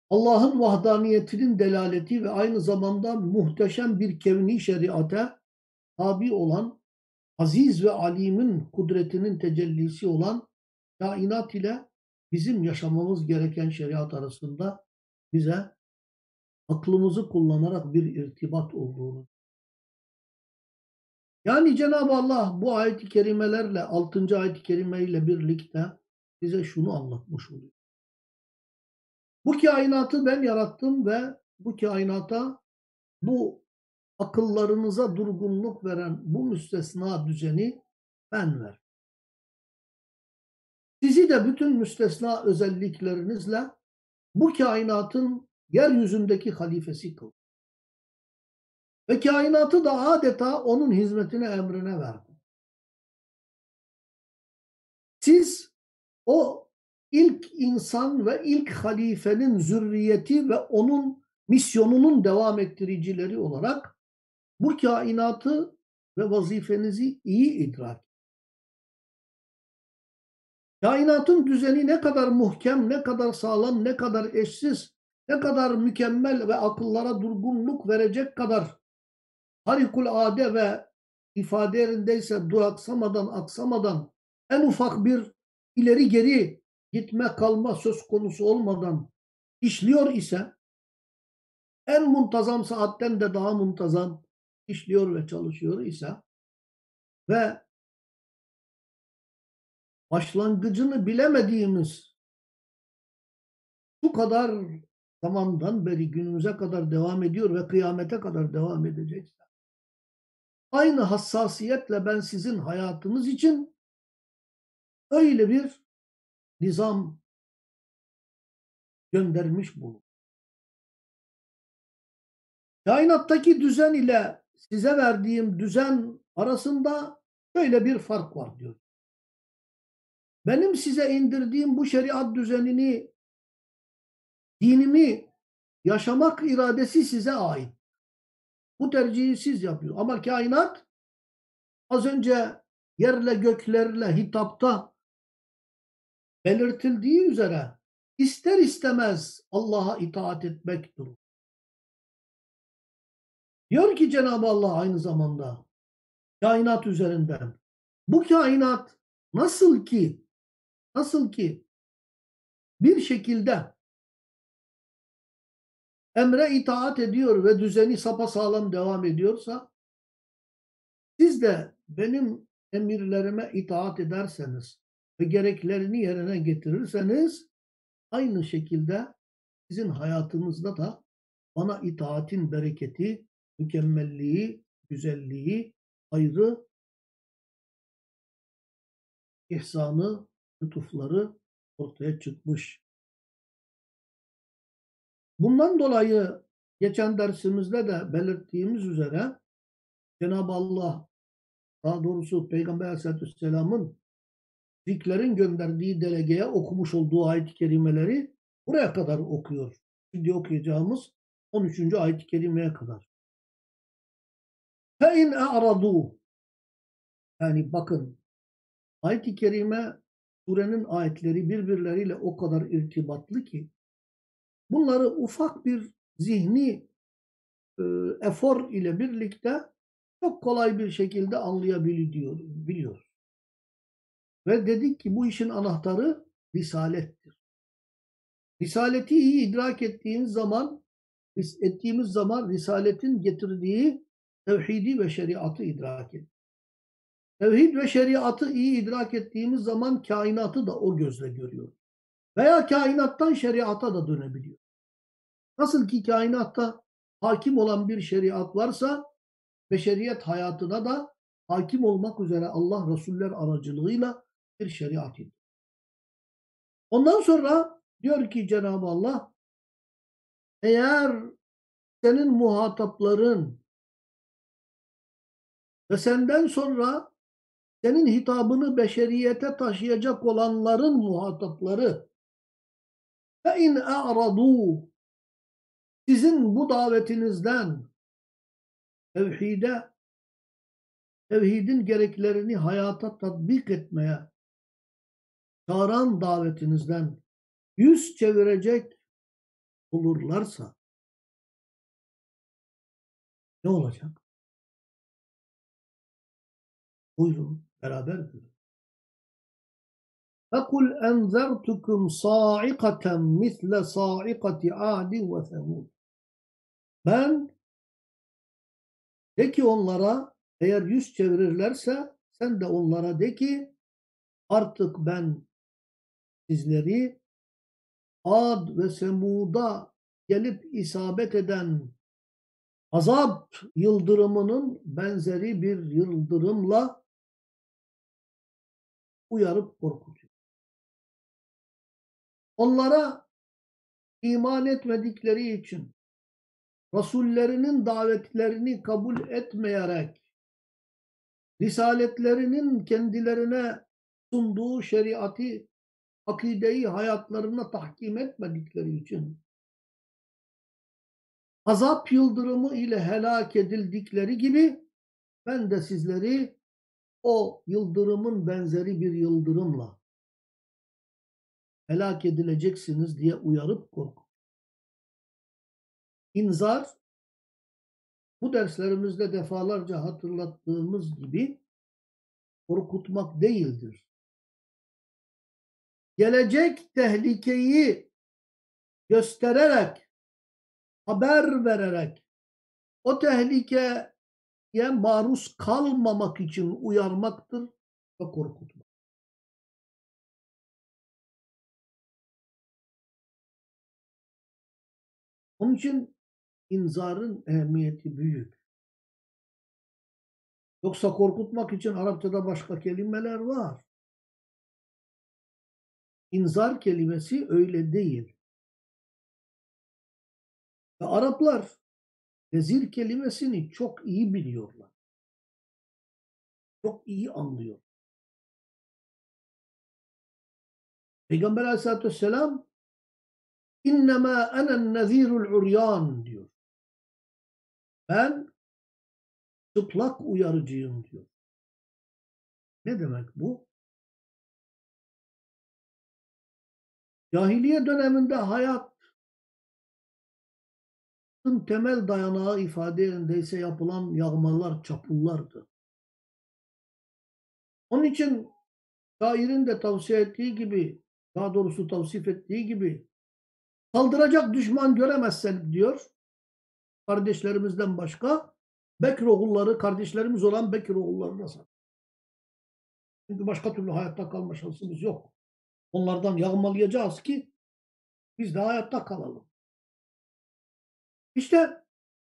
Allah'ın vahdaniyetinin delaleti ve aynı zamanda muhteşem bir kevni şeriate tabi olan aziz ve alimin kudretinin tecellisi olan kainat ile bizim yaşamamız gereken şeriat arasında bize aklımızı kullanarak bir irtibat olduğunu. Yani Cenab-ı Allah bu ayet-i kerimelerle 6. ayet-i kerime ile birlikte bize şunu anlatmış oluyor. Bu kainatı ben yarattım ve bu kainata bu akıllarınıza durgunluk veren bu müstesna düzeni ben ver. Sizi de bütün müstesna özelliklerinizle bu kainatın yeryüzündeki halifesi kıl. Ve kainatı da adeta onun hizmetine emrine verdi. Siz o ilk insan ve ilk halifenin zürriyeti ve onun misyonunun devam ettiricileri olarak bu kainatı ve vazifenizi iyi idrak Kainatın düzeni ne kadar muhkem, ne kadar sağlam, ne kadar eşsiz, ne kadar mükemmel ve akıllara durgunluk verecek kadar harikulade ve ifade yerindeyse duraksamadan, aksamadan en ufak bir ileri geri gitme kalma söz konusu olmadan işliyor ise en muntazam saatten de daha muntazam işliyor ve çalışıyor ise ve başlangıcını bilemediğimiz bu kadar zamandan beri günümüze kadar devam ediyor ve kıyamete kadar devam edecekse aynı hassasiyetle ben sizin hayatınız için öyle bir nizam göndermiş bunu. Kainattaki düzen ile size verdiğim düzen arasında şöyle bir fark var diyor. Benim size indirdiğim bu şeriat düzenini, dinimi yaşamak iradesi size ait. Bu tercihi siz yapıyor. Ama kainat az önce yerle göklerle hitapta belirtildiği üzere ister istemez Allah'a itaat etmektir. Diyor ki Cenab-ı Allah aynı zamanda kainat üzerinden bu kainat nasıl ki nasıl ki bir şekilde emre itaat ediyor ve düzeni sapasağlam devam ediyorsa siz de benim emirlerime itaat ederseniz ve gereklerini yerine getirirseniz aynı şekilde sizin hayatınızda da bana itaatin bereketi mükemmelliği, güzelliği, hayrı, ihsanı, lütufları ortaya çıkmış. Bundan dolayı geçen dersimizde de belirttiğimiz üzere Cenab-ı Allah daha doğrusu Peygamber Aleyhisselatü Vesselam'ın ziklerin gönderdiği delegeye okumuş olduğu ayet-i kerimeleri buraya kadar okuyor. Şimdi okuyacağımız 13. ayet-i kerimeye kadar. فَاِنْ اَعْرَضُوا Yani bakın ayet-i kerime surenin ayetleri birbirleriyle o kadar irtibatlı ki bunları ufak bir zihni e, efor ile birlikte çok kolay bir şekilde anlayabiliyor. Biliyor. Ve dedik ki bu işin anahtarı risalettir. Risaleti iyi idrak ettiğiniz zaman, ettiğimiz zaman risaletin getirdiği tevhidi ve şeriatı idrak et. Tevhid ve şeriatı iyi idrak ettiğimiz zaman kainatı da o gözle görüyor. Veya kainattan şeriata da dönebiliyor. Nasıl ki kainatta hakim olan bir şeriat varsa beşeriyet hayatına da hakim olmak üzere Allah Resuller aracılığıyla bir şeriat indir. Ondan sonra diyor ki Cenab-ı Allah eğer senin muhatapların ve senden sonra senin hitabını beşeriyete taşıyacak olanların muhatapları fe in a'radu sizin bu davetinizden tevhide tevhidin gereklerini hayata tatbik etmeye çağıran davetinizden yüz çevirecek olurlarsa ne olacak? Buyurun beraber görün. فَقُلْ اَنْذَرْتُكُمْ صَاعِقَةً مِثْلَ صَاعِقَةِ عَادٍ وَثَمُودٍ Ben de ki onlara eğer yüz çevirirlerse sen de onlara de ki artık ben sizleri Ad ve Semud'a gelip isabet eden azap yıldırımının benzeri bir yıldırımla uyarıp korkutuyor. Onlara iman etmedikleri için Rasullerinin davetlerini kabul etmeyerek Risaletlerinin kendilerine sunduğu şeriatı, akideyi hayatlarına tahkim etmedikleri için azap yıldırımı ile helak edildikleri gibi ben de sizleri o yıldırımın benzeri bir yıldırımla helak edileceksiniz diye uyarıp korku. İnzar bu derslerimizde defalarca hatırlattığımız gibi korkutmak değildir. Gelecek tehlikeyi göstererek, haber vererek o tehlikeye maruz kalmamak için uyarmaktır ve korkutmak. Onun için inzarın ehemmiyeti büyük. Yoksa korkutmak için Arapçada başka kelimeler var. İnzar kelimesi öyle değil. Ve Araplar vezir kelimesini çok iyi biliyorlar. Çok iyi anlıyor. Peygamber aleyhissalatü vesselam İnnemâ enen nezîrul uryan diyor. Ben çıplak uyarıcıyım diyor. Ne demek bu? Cahiliye döneminde hayatın temel dayanağı ifade yerindeyse yapılan yağmalar, çapullardı. Onun için şairin de tavsiye ettiği gibi, daha doğrusu tavsif ettiği gibi saldıracak düşman göremezsen diyor, kardeşlerimizden başka Bekir oğulları, kardeşlerimiz olan Bekir oğullarına sat. Çünkü başka türlü hayatta kalma şansımız yok. Onlardan yağmalayacağız ki biz de hayatta kalalım. İşte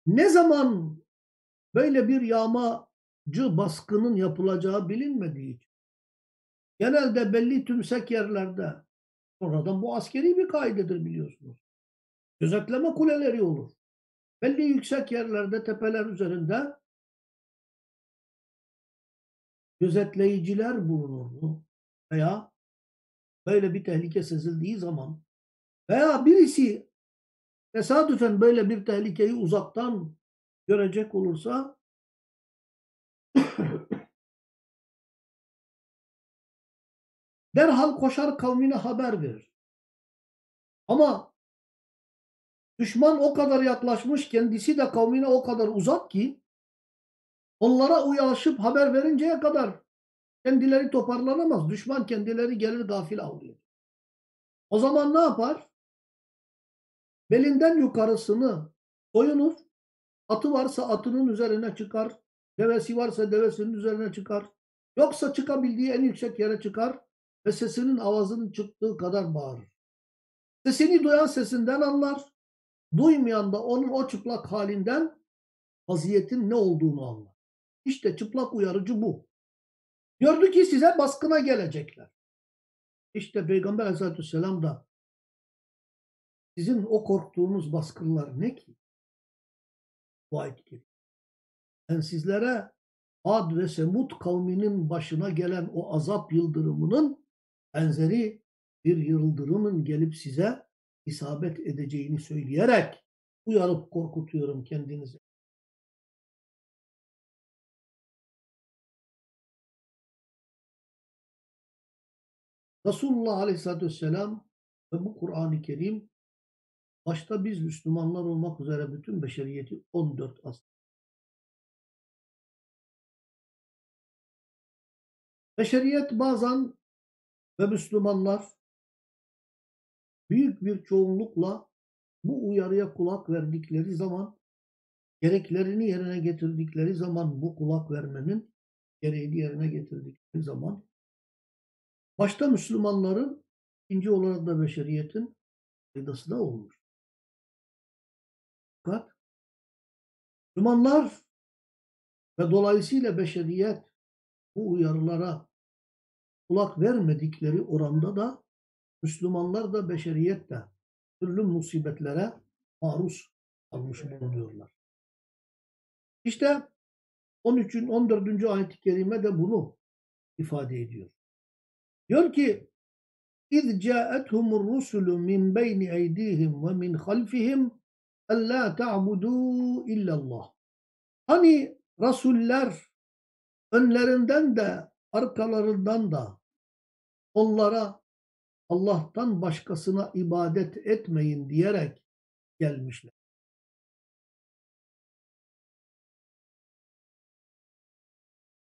ne zaman böyle bir yağmacı baskının yapılacağı bilinmediği için genelde belli tümsek yerlerde sonradan bu askeri bir kaidedir biliyorsunuz. Gözetleme kuleleri olur. Belli yüksek yerlerde, tepeler üzerinde gözetleyiciler bulunurdu. Veya böyle bir tehlike sezildiği zaman veya birisi tesadüfen böyle bir tehlikeyi uzaktan görecek olursa derhal koşar kavmine haber verir. Ama düşman o kadar yaklaşmış, kendisi de kavmine o kadar uzak ki onlara uyaşıp haber verinceye kadar kendileri toparlanamaz. Düşman kendileri gelir gafil avlıyor. O zaman ne yapar? Belinden yukarısını soyunur. Atı varsa atının üzerine çıkar. Devesi varsa devesinin üzerine çıkar. Yoksa çıkabildiği en yüksek yere çıkar ve sesinin avazının çıktığı kadar bağırır. Sesini duyan sesinden anlar. Duymayan da onun o çıplak halinden vaziyetin ne olduğunu anlar. İşte çıplak uyarıcı bu. Gördü ki size baskına gelecekler. İşte Peygamber Aleyhisselatü Vesselam da sizin o korktuğunuz baskınlar ne ki? Bu ayet Ben sizlere Ad ve Semud kavminin başına gelen o azap yıldırımının benzeri bir yıldırımın gelip size isabet edeceğini söyleyerek uyarıp korkutuyorum kendinizi. Resulullah Aleyhisselatü Vesselam ve bu Kur'an-ı Kerim başta biz Müslümanlar olmak üzere bütün beşeriyeti 14 asır. Beşeriyet bazen ve Müslümanlar büyük bir çoğunlukla bu uyarıya kulak verdikleri zaman gereklerini yerine getirdikleri zaman bu kulak vermenin gereğini yerine getirdikleri zaman Başta Müslümanların, ikinci olarak da beşeriyetin faydası da olmuş. Müslümanlar ve dolayısıyla beşeriyet bu uyarılara kulak vermedikleri oranda da Müslümanlar da beşeriyet de türlü musibetlere maruz kalmış bulunuyorlar. İşte 13. 14. ayet-i kerime de bunu ifade ediyor. Diyor ki اِذْ جَاءَتْهُمُ الرُّسُلُ مِنْ بَيْنِ اَيْدِيهِمْ وَمِنْ خَلْفِهِمْ اَلَّا تَعْبُدُوا اِلَّا اللّٰهِ Hani Rasuller önlerinden de arkalarından da onlara Allah'tan başkasına ibadet etmeyin diyerek gelmişler.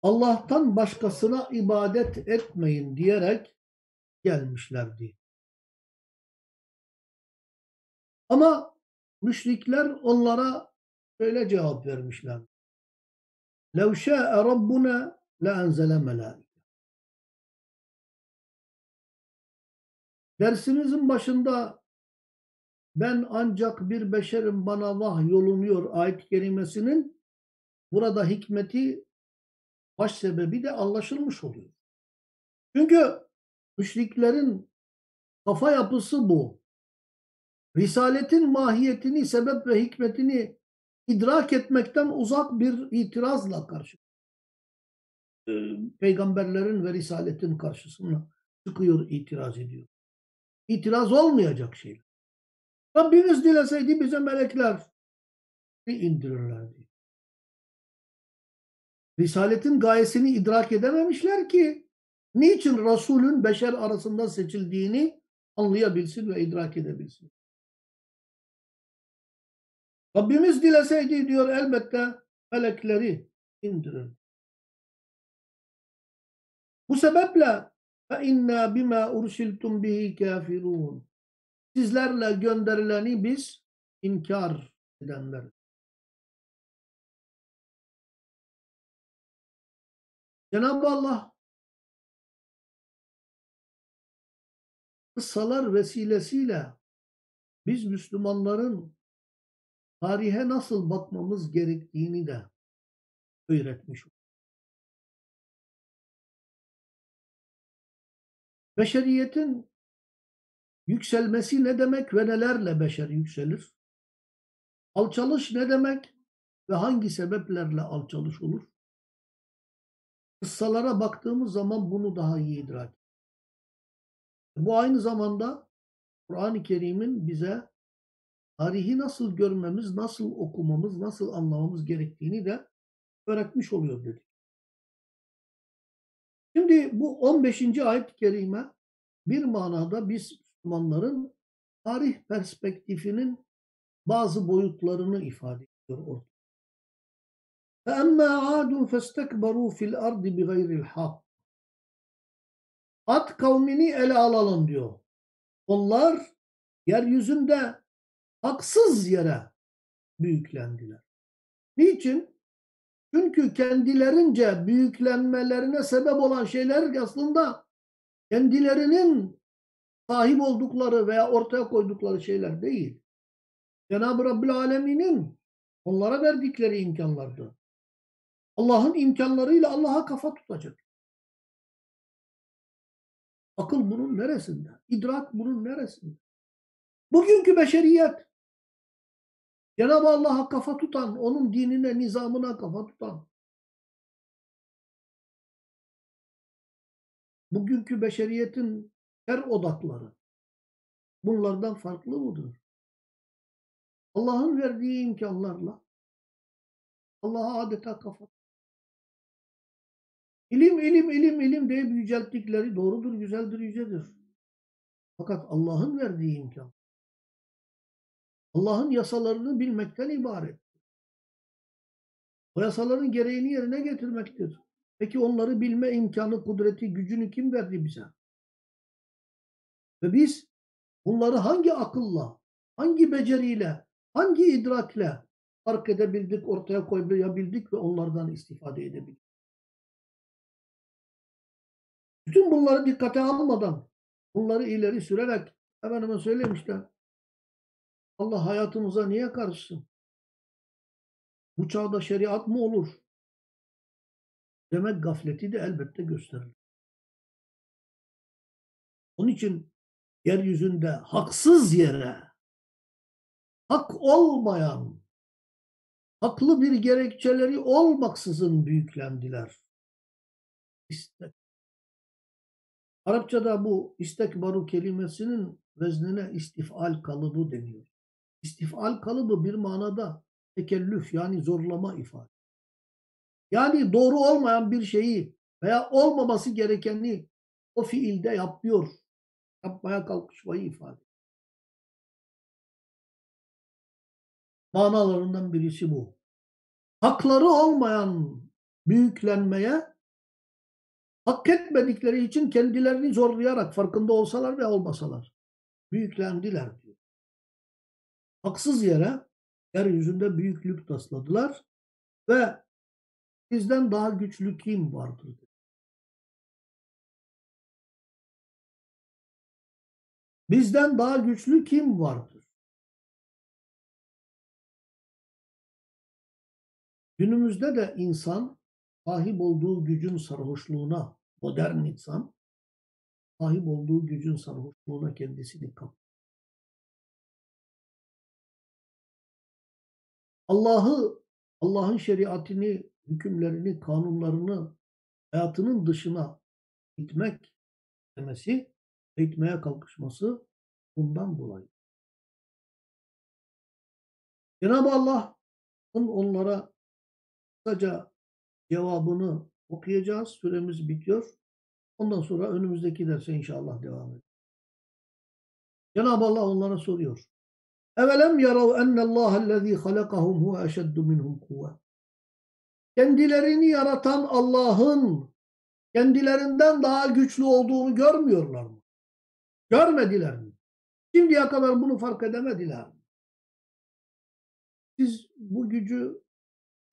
Allah'tan başkasına ibadet etmeyin diyerek gelmişlerdi. Ama müşrikler onlara şöyle cevap vermişler. لَوْ شَاءَ رَبُّنَا لَاَنْزَلَ مَلَائِكَ Dersimizin başında ben ancak bir beşerim bana vah yolunuyor ayet kelimesinin burada hikmeti baş sebebi de anlaşılmış oluyor. Çünkü müşriklerin kafa yapısı bu. Risaletin mahiyetini, sebep ve hikmetini idrak etmekten uzak bir itirazla karşı. Ee, peygamberlerin ve risaletin karşısına çıkıyor, itiraz ediyor. İtiraz olmayacak şey. Rabbimiz dileseydi bize melekler indirirlerdi. Risaletin gayesini idrak edememişler ki niçin Resulün beşer arasında seçildiğini anlayabilsin ve idrak edebilsin. Rabbimiz dileseydi diyor elbette melekleri indirir. Bu sebeple فَاِنَّا بِمَا اُرْسِلْتُمْ بِهِ كَافِرُونَ Sizlerle gönderileni biz inkar edenler. Cenab-ı Allah kıssalar vesilesiyle biz Müslümanların tarihe nasıl bakmamız gerektiğini de öğretmiş. Beşeriyetin yükselmesi ne demek ve nelerle beşer yükselir? Alçalış ne demek ve hangi sebeplerle alçalış olur? Kıssalara baktığımız zaman bunu daha iyi idrak Bu aynı zamanda Kur'an-ı Kerim'in bize tarihi nasıl görmemiz, nasıl okumamız, nasıl anlamamız gerektiğini de öğretmiş oluyor dedik. Şimdi bu 15. ayet-i kerime bir manada biz Müslümanların tarih perspektifinin bazı boyutlarını ifade ediyor orada. فَأَمَّا عَادٌ فَاسْتَكْبَرُوا فِي الْأَرْضِ بِغَيْرِ الْحَقِّ Ad kavmini ele alalım diyor. Onlar yeryüzünde haksız yere büyüklendiler. Niçin? Çünkü kendilerince büyüklenmelerine sebep olan şeyler aslında kendilerinin sahip oldukları veya ortaya koydukları şeyler değil. Cenab-ı Rabbül Alemin'in onlara verdikleri imkanlardı. Allah'ın imkanlarıyla Allah'a kafa tutacak. Akıl bunun neresinde? İdrak bunun neresinde? Bugünkü beşeriyet Cenab-ı Allah'a kafa tutan, onun dinine, nizamına kafa tutan bugünkü beşeriyetin her odakları bunlardan farklı mıdır? Allah'ın verdiği imkanlarla Allah'a adeta kafa İlim, ilim, ilim, ilim diye yücelttikleri doğrudur, güzeldir, yücedir. Fakat Allah'ın verdiği imkan. Allah'ın yasalarını bilmekten ibaret. O yasaların gereğini yerine getirmektir. Peki onları bilme imkanı, kudreti, gücünü kim verdi bize? Ve biz bunları hangi akılla, hangi beceriyle, hangi idrakle fark edebildik, ortaya koyabildik ve onlardan istifade edebildik? Bütün bunları dikkate almadan, bunları ileri sürerek, efendime söyleyeyim işte, Allah hayatımıza niye karışsın? Bu çağda şeriat mı olur? Demek gafleti de elbette gösterir. Onun için yeryüzünde haksız yere, hak olmayan, haklı bir gerekçeleri olmaksızın büyüklendiler. İstek Arapçada bu istekbaru kelimesinin veznine istifal kalıbı deniyor. İstifal kalıbı bir manada tekellüf yani zorlama ifade. Yani doğru olmayan bir şeyi veya olmaması gerekeni o fiilde yapıyor. Yapmaya kalkışmayı ifade. Manalarından birisi bu. Hakları olmayan büyüklenmeye hak etmedikleri için kendilerini zorlayarak farkında olsalar ve olmasalar büyüklendiler diyor. Haksız yere yeryüzünde büyüklük tasladılar ve bizden daha güçlü kim vardır? Bizden daha güçlü kim vardır? Günümüzde de insan sahip olduğu gücün sarhoşluğuna modern insan sahip olduğu gücün sarhoşluğuna kendisini kaptı. Allah'ı, Allah'ın şeriatini, hükümlerini, kanunlarını hayatının dışına itmek demesi, itmeye kalkışması bundan dolayı. Cenab-ı Allah'ın onlara kısaca cevabını okuyacağız. Süremiz bitiyor. Ondan sonra önümüzdeki derse inşallah devam edeceğiz. Cenab-ı Allah onlara soruyor. Evelem yarav ennallâhellezî halakahum huve eşeddu minhum kuvve. Kendilerini yaratan Allah'ın kendilerinden daha güçlü olduğunu görmüyorlar mı? Görmediler mi? Şimdiye kadar bunu fark edemediler mi? Siz bu gücü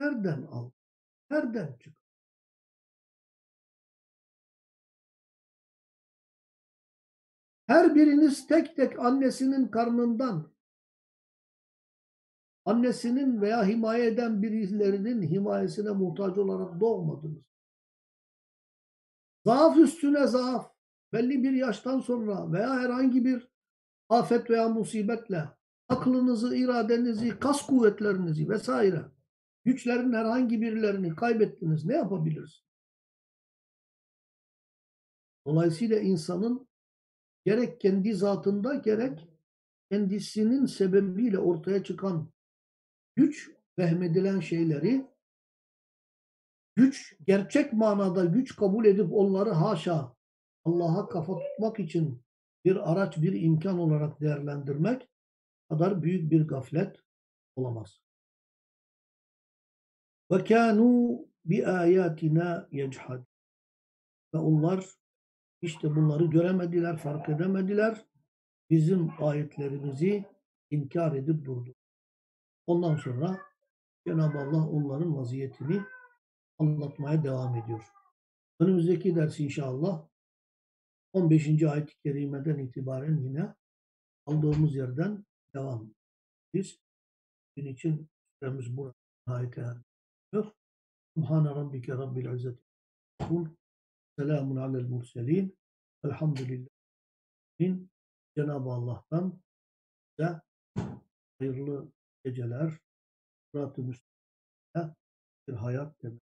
nereden aldınız? Nereden çıktı? Her biriniz tek tek annesinin karnından annesinin veya himaye eden birilerinin himayesine muhtaç olarak doğmadınız. Zaaf üstüne zaaf, belli bir yaştan sonra veya herhangi bir afet veya musibetle aklınızı, iradenizi, kas kuvvetlerinizi vesaire güçlerin herhangi birilerini kaybettiniz. Ne yapabiliriz? Dolayısıyla insanın gerek kendi zatında gerek kendisinin sebebiyle ortaya çıkan güç, vehmedilen şeyleri güç, gerçek manada güç kabul edip onları haşa Allah'a kafa tutmak için bir araç, bir imkan olarak değerlendirmek kadar büyük bir gaflet olamaz. Ve kânû bi âyâtinâ yechad. Ve onlar işte bunları göremediler, fark edemediler. Bizim ayetlerimizi inkar edip durdu. Ondan sonra Cenab-ı Allah onların vaziyetini anlatmaya devam ediyor. Önümüzdeki ders inşallah 15. ayet-i kerimeden itibaren yine aldığımız yerden devam edeceğiz. Bunun için süremiz burada ayete ermiyor. Subhane rabbike rabbil izzeti selamun alel murselin elhamdülillah Cenab-ı Allah'tan size hayırlı geceler, sırat-ı bir hayat demek.